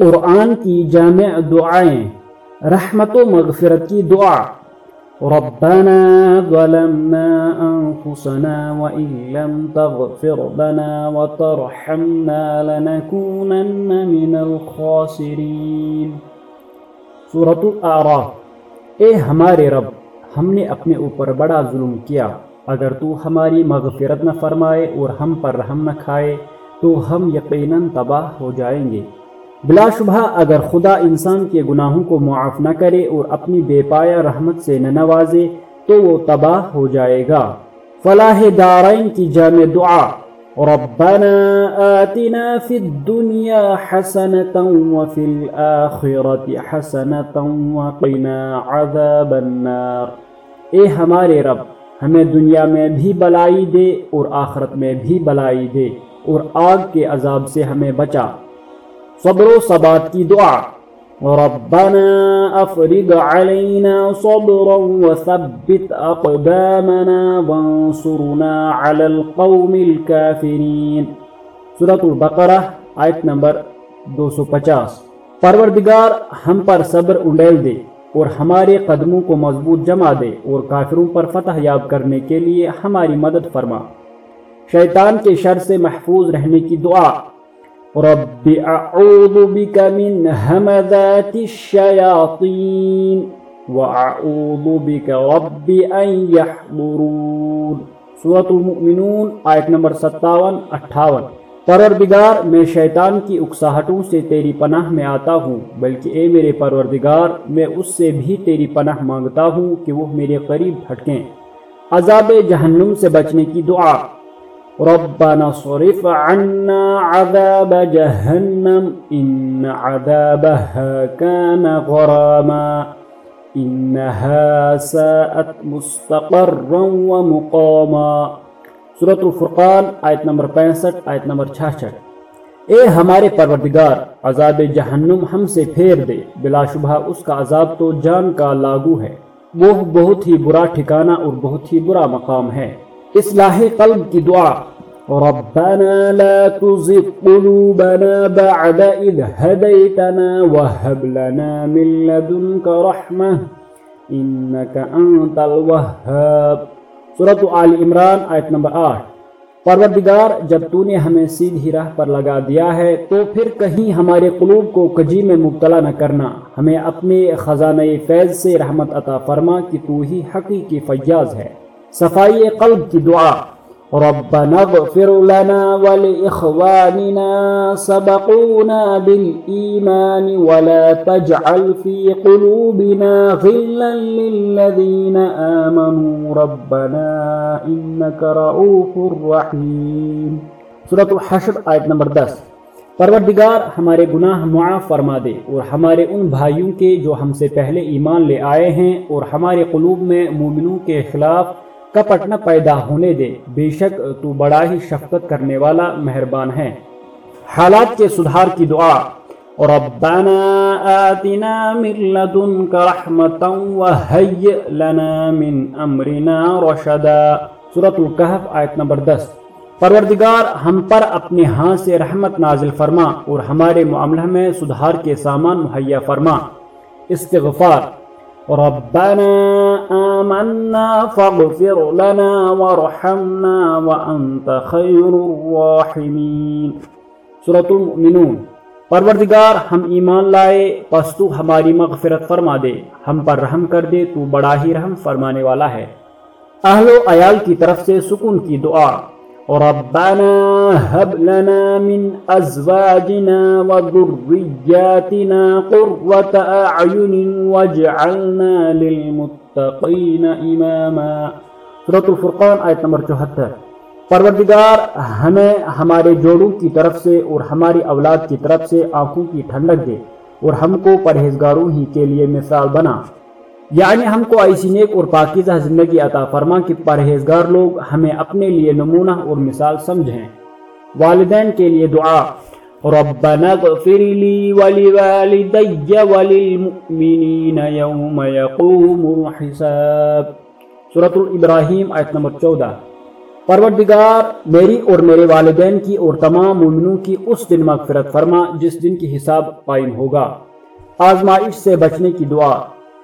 قرآن کی جامع دعائیں، رحمت و مغفرت کی دعا۔ ربنا ظلمنا أنفسنا وإن لم تغفر لنا وترحمنا لنكونن من الخاسرين۔ سورة الأعراف۔ اے ہمارے رب، ہم نے اپنے اوپر بڑا ظلم کیا۔ اگر تو ہماری مغفرت نہ فرمائے اور ہم پر رحم نہ کھائے، تو ہم یقیناً تباہ ہو جائیں گے۔ بلا شبہ اگر خدا انسان کے گناہوں کو معاف نہ کرے اور اپنی بے پایا رحمت سے نہ نوازے، تو وہ تباہ ہو جائے گا۔ فلاح دارین کی جامع دعا۔ ربنا آتنا في الدنيا حسنة وفي الآخرة حسنة وقنا عذاب النار۔ اے ہمارے رب، ہمیں دنیا میں بھی بلائی دے اور آخرت میں بھی بلائی دے اور آگ کے عذاب سے ہمیں بچا۔ صبر و ثبات کی دعا۔ ربنا افرغ علينا صبرا وثبت اقدامنا وانصرنا على القوم الكافرين۔ سورة البقرہ، آیت نمبر دو سو پچاس۔ پروردگار ہم پر صبر انڈیل دے اور ہمارے قدموں کو مضبوط جمع دے اور کافروں پر فتح یاب کرنے کے لیے ہماری مدد فرما۔ شیطان کے شر سے محفوظ رہنے کی دعا۔ رب اعوذ بك من همذات الشياطين واعوذ بك رب ان يحضرون سورة المؤمنون، آیت نمبر ستاون، اٹھاون۔ پروردگار، میں شیطان کی اکساہٹوں سے تیری پناہ میں آتا ہوں، بلکہ اے میرے پروردگار، میں اس سے بھی تیری پناہ مانگتا ہوں کہ وہ میرے قریب پھٹکیں عذاب جہنم سے بچنے کی دعا۔ ربنا صرف عنا عذاب جهنم إن عذابها كان غراما إنها ساءت مستقرا ومقاما سورة الفرقان، آیت نمبر 65 آیت نمبر 66 اے ہمارے پروردگار، عذاب جہنم ہم سے پھیر دے، بلا شبہ اس کا عذاب تو جان کا لاگو ہے۔ وہ بہت ہی برا ٹھکانہ اور بہت ہی برا مقام ہے۔ اصلاح قلب کی دعا ربنا لا تزغ قلوبنا بعد إذ هديتنا وهب لنا من لدنك رحمة إنك أنت الوهاب. سورة آل عمران، آیت نمبر آٹھ. پروردگار، جب تو نے ہمیں سیدھی راہ پر لگا دیا ہے، تو پھر کہیں ہمارے قلوب کو کجی میں مبتلا نہ کرنا. ہمیں اپنے خزانہ فیض سے رحمت عطا فرما کہ تو ہی حقیقی فیاض ہے. صفائی قلب کی دعا. ربنا اغفر لنا ولإخواننا سبقونا بالإيمان ولا تجعل في قلوبنا غلا للذين آمنوا. ربنا إنك رؤوف رحيم. سورة الحشر آیت نمبر دس. پروردگار ہمارے گناہ معاف فرما دے اور ہمارے ان بھائیوں کے جو ہم سے پہلے ایمان لے آئے ہیں اور ہمارے قلوب میں مومنوں کے خلاف کپٹ نہ پیدا ہونے دے۔ بے شک تو بڑا ہی شفقت کرنے والا مہربان ہے۔ حالات کے سدھار کی دعا۔ ربنا آتنا من لدنك رحمة وهيئ لنا من امرنا رشدا۔ سورة الكهف آیت نمبر دس۔ پروردگار ہم پر اپنے ہاں سے رحمت نازل فرما اور ہمارے معاملہ میں سدھار کے سامان مہیا فرما۔ استغفار۔ ربنا آمنا فاغفر لنا وارحمنا وانت خیر الراحمین سورة المؤمنون. پروردگار، ہم ایمان لائے، پس تو ہماری مغفرت فرما دے، ہم پر رحم کر دے، تو بڑا ہی رحم فرمانے والا ہے۔ اہل و عیال کی طرف سے سکون کی دعا۔ ربنا هب لنا من أزواجنا وذرياتنا قرة أعين واجعلنا للمتقين إماما. سورة الفرقان آیت نمبر چوہتر. پروردگار ہمیں ہمارے جوڑوں کی طرف سے اور ہماری اولاد کی طرف سے آنکھوں کی ٹھنڈک دے اور ہم کو پرہیزگاروں ہی کے لیے مثال بنا۔ یعنی ہم کو ایسی نیک اور پاکیزہ زندگی عطا فرما کہ پرہیزگار لوگ ہمیں اپنے لیے نمونہ اور مثال سمجھیں۔ والدین کے لیے دعا، ربنا اغفر لی ولوالدی وللمؤمنین یوم یقوم الحساب۔ سورة الابراہیم آیت نمبر چودہ۔ پروردگار میری اور میرے والدین کی اور تمام مومنوں کی اس دن مغفرت فرما جس دن کی حساب قائم ہوگا۔ آزمائش سے بچنے کی دعا۔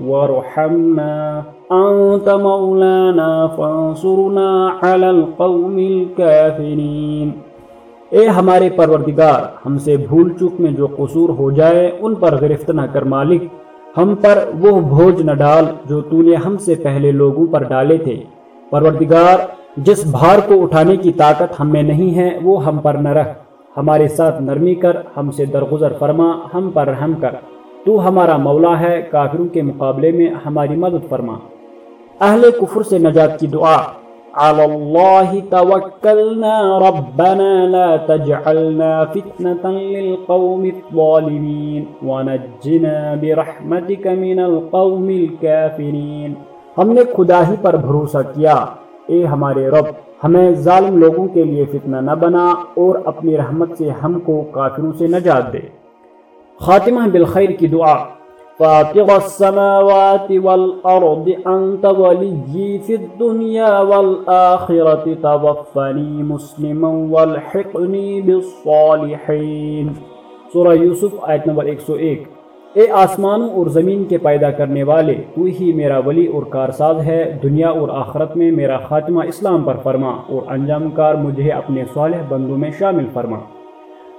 وارحمنا أنت مولانا فانصرنا على القوم الكافرين۔ اے ہمارے پروردگار، ہم سے بھول چک میں جو قصور ہو جائے، ان پر گرفت نہ کر مالک۔ ہم پر وہ بھوج نہ ڈال جو تو نے ہم سے پہلے لوگوں پر ڈالے تھے۔ پروردگار، جس بھار کو اٹھانے کی طاقت ہم میں نہیں ہے، وہ ہم پر نہ رکھ۔ ہمارے ساتھ نرمی کر، ہم سے درگزر فرما، ہم پر رحم کر۔ تو ہمارا مولا ہے، کافروں کے مقابلے میں ہماری مدد فرما۔ اہل کفر سے نجات کی دعا۔ على الله توكلنا ربنا لا تجعلنا فتنة للقوم الظالمين ونجنا برحمتك من القوم الكافرين۔ ہم نے خدا ہی پر بھروسہ کیا۔ اے ہمارے رب، ہمیں ظالم لوگوں کے لیے فتنہ نہ بنا اور اپنی رحمت سے ہم کو کافروں سے نجات دے۔ خاتمہ بالخیر کی دعا۔ فاطر السماوات والأرض، أنت ولي في الدنيا والآخرة، توفني مسلما والحقني بالصالحين۔ سورہ یوسف، آیت نمبر 101 اے آسمانوں اور زمین کے پیدا کرنے والے، تو ہی میرا ولی اور کارساز ہے۔ دنیا اور آخرت میں میرا خاتمہ اسلام پر فرما اور انجام کار مجھے اپنے صالح بندوں میں شامل فرما۔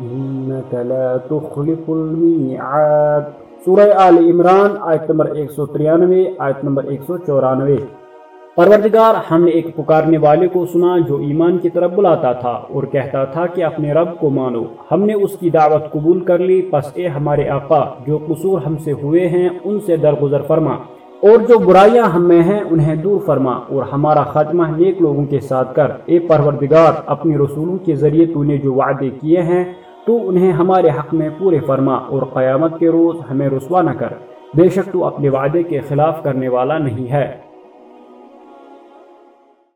لا تخلف الميعاد. سورہ آل عمران، آیت نمبر 193 آیت نمبر 194 پروردگار ہم نے ایک پکارنے والے کو سنا جو ایمان کی طرف بلاتا تھا اور کہتا تھا کہ اپنے رب کو مانو۔ ہم نے اس کی دعوت قبول کر لی، پس اے ہمارے آقا، جو قصور ہم سے ہوئے ہیں، ان سے درگزر فرما۔ اور جو برائیاں ہم میں ہیں، انہیں دور فرما اور ہمارا خاتمہ نیک لوگوں کے ساتھ کر۔ اے پروردگار اپنی رسولوں کے ذریعے تو نے جو وعدے کیے ہیں تو انہیں ہمارے حق میں پورے فرما اور قیامت کے روز ہمیں رسوا نہ کر۔ بے شک تو اپنے وعدے کے خلاف کرنے والا نہیں ہے۔